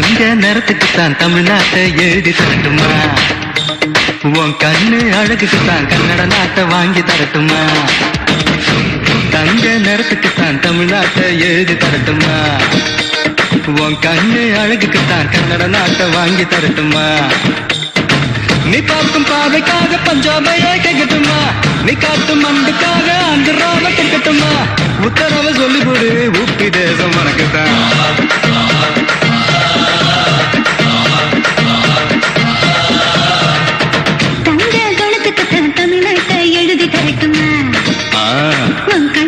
தங்க நிறத்துக்குத்தான் தமிழ்நாட்டை எழுதி தரட்டுமா? உன் கண்ணு அழகுக்குத்தான் கன்னட நாட்டை வாங்கி தரட்டுமா? தங்க நிறத்துக்குத்தான் தமிழ்நாட்டை எழுதி தரட்டுமா? உன் கண்ணு அழகுக்குத்தான் கன்னட நாட்டை வாங்கி தரட்டுமா? நீ பார்க்கும் பாதைக்காக பஞ்சாபையே கேட்கட்டுமா நீ காட்டும் அன்புக்காக ஆந்திராவ கேட்கட்டுமா உத்தரவை சொல்லிவிடு உப்பி தேசம் வணக்கத்தான். ஆ, உன் கண்ணு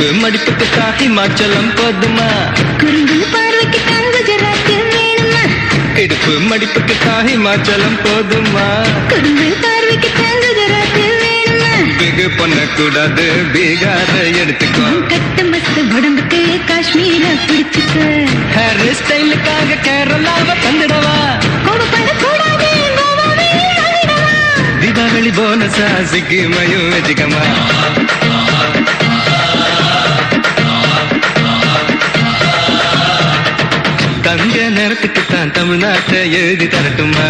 இடுப்பு மடிப்புக்குத்தான் ஹிமாச்சலம் போதுமா? குறும்பு பார்வைக்குத்தான் குஜராத் வேணுமா? இடுப்பு மடிப்புக்குத்தான் ஹிமாச்சலம் போதுமா? குறும்பு பார்வைக்குத்தான் குஜராத் வேணுமா? பிகு பண்ணக்கூடாது பீகார எடுத்துக்கோ. கட்டு மஸ்து உடம்புக்கு காஷ்மீர பிடிச்சுக்க. ஹேர் ஸ்டைலுக்காக கேரளாவை தந்துடவா? கோபப்படக்கூடாது தீபாவளி போனஸா சிக்கிமையும் வச்சுக்கமா தங்க நேரத்துக்குத்தான் தமிழ்நாட்டை எழுதி தரட்டுமா?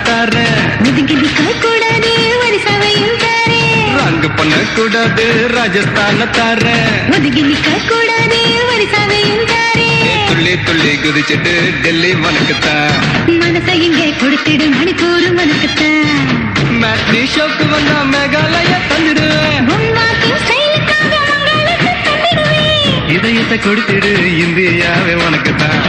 தாரேன் ஒதுங்கி நிற்க கூடாது வரிசவையும் தாரே. ரங்கு பண்ணக்கூடாது ராஜஸ்தான தாரேன் ஒதுங்கி நிற்க கூடாது வரிசவையும் தாரே. துள்ளி துள்ளி குதிச்சிட்டு டெல்லி வனக்குத்தான் மனசை இங்கே கொடுத்திடு மணிக்கூறு மனக்குத்தான் மேட்னி ஷோக்கு வந்தா மேகாலய தந்துடுவேன். உன் வாக்கின் ஸ்டைலுக்காக மங்களுக்கு தந்திடுவேன். இதயத்தை கொடுத்துடு இந்தியாவே உனக்குத்தான்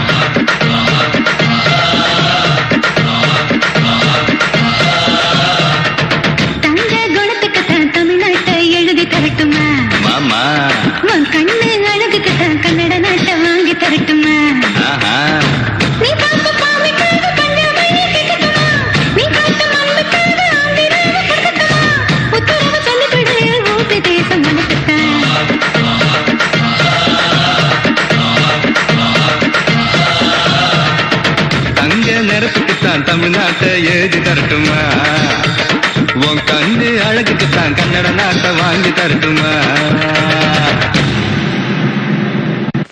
நிறத்துக்குத்தான் தமிழ்நாட்டை எழுதி தரட்டுமா? உன் கண்ணு அழகுக்கு தான் கன்னட நாட்டை வாங்கி தரட்டுமா?